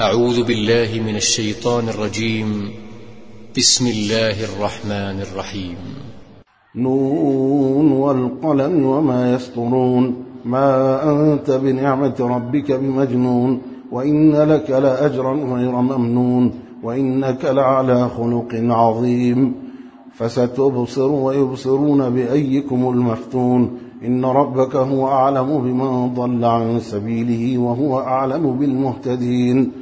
أعوذ بالله من الشيطان الرجيم. بسم الله الرحمن الرحيم. نون والقلم وما يسطرون ما أنت بنعمة ربك بمجنون. وإن لك لأجرا غير ممنون. وإنك لعلى خلق عظيم. فستبصر ويبصرون بأيكم المفتون. إن ربك هو أعلم بمن ضل عن سبيله وهو أعلم بالمهتدين.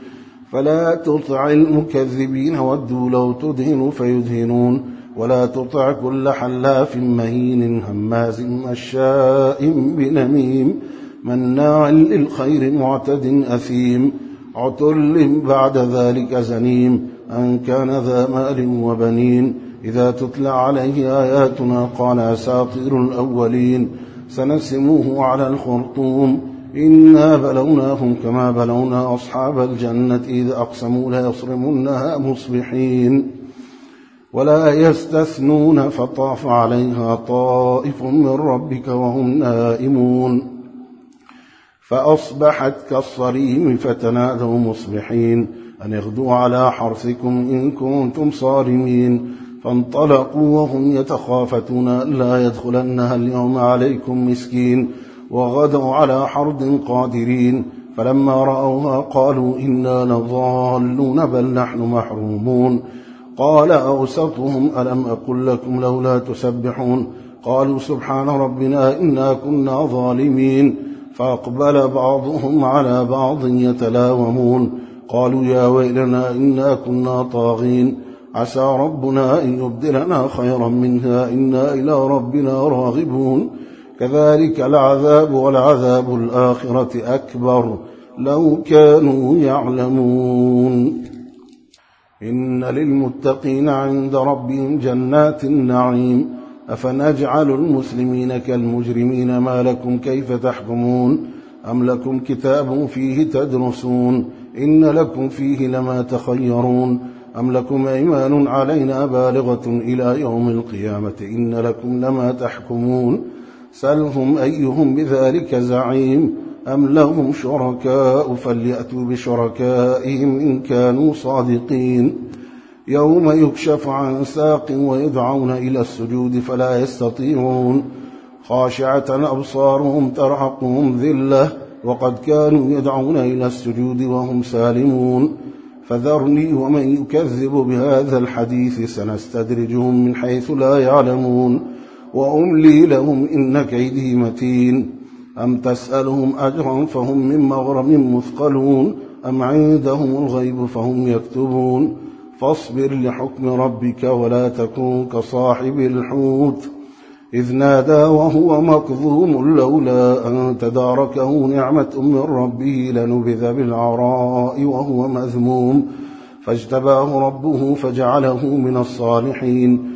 فلا تطع المكذبين ودوا لو تدهن فيدهنون ولا تطع كل حلاف مهين هماز مشاء بنميم مناع للخير معتد أثيم عتل بعد ذلك زنيم أن كان ذا مال وبنين إذا تتلى عليه آياتنا قال أساطير الأولين سنسموه على الخرطوم إنا بلوناهم كما بلونا أصحاب الجنة إذ أقسموا ليصرمنها مصبحين ولا يستثنون فطاف عليها طائف من ربك وهم نائمون فأصبحت كالصريم فتنادوا مصبحين أن اغدوا على حرثكم إن كنتم صارمين فانطلقوا وهم يتخافتون لا يدخلنها اليوم عليكم مسكين وغدوا على حرد قادرين فلما رأوها قالوا إنا لضالون بل نحن محرومون. قال أوسطهم ألم أقل لكم لولا تسبحون؟ قالوا سبحان ربنا إنا كنا ظالمين. فأقبل بعضهم على بعض يتلاومون. قالوا يا ويلنا إنا كنا طاغين. عسى ربنا أن يبدلنا خيرا منها إنا إلى ربنا راغبون. كذلك العذاب والعذاب الآخرة أكبر. لو كانوا يعلمون. إن للمتقين عند ربهم جنات النعيم. أفنجعل المسلمين كالمجرمين ما لكم كيف تحكمون؟ أم لكم كتاب فيه تدرسون؟ إن لكم فيه لما تخيرون. أم لكم أيمان علينا بالغة إلى يوم القيامة؟ إن لكم لما تحكمون. سلهم أيهم بذلك زعيم أم لهم شركاء فليأتوا بشركائهم إن كانوا صادقين. يوم يكشف عن ساق ويدعون إلى السجود فلا يستطيعون. خاشعة أبصارهم ترهقهم ذلة وقد كانوا يدعون إلى السجود وهم سالمون. فذرني ومن يكذب بهذا الحديث سنستدرجهم من حيث لا يعلمون. وأملي لهم إن كيدي متين. أم تسألهم أجرا فهم من مغرم مثقلون. أم عندهم الغيب فهم يكتبون. فاصبر لحكم ربك ولا تكون كصاحب الحوت. إذ نادى وهو مكظوم لولا أن تداركه نعمة من ربه لنبذ بالعراء وهو مذموم. فاجتباه ربه فجعله من الصالحين.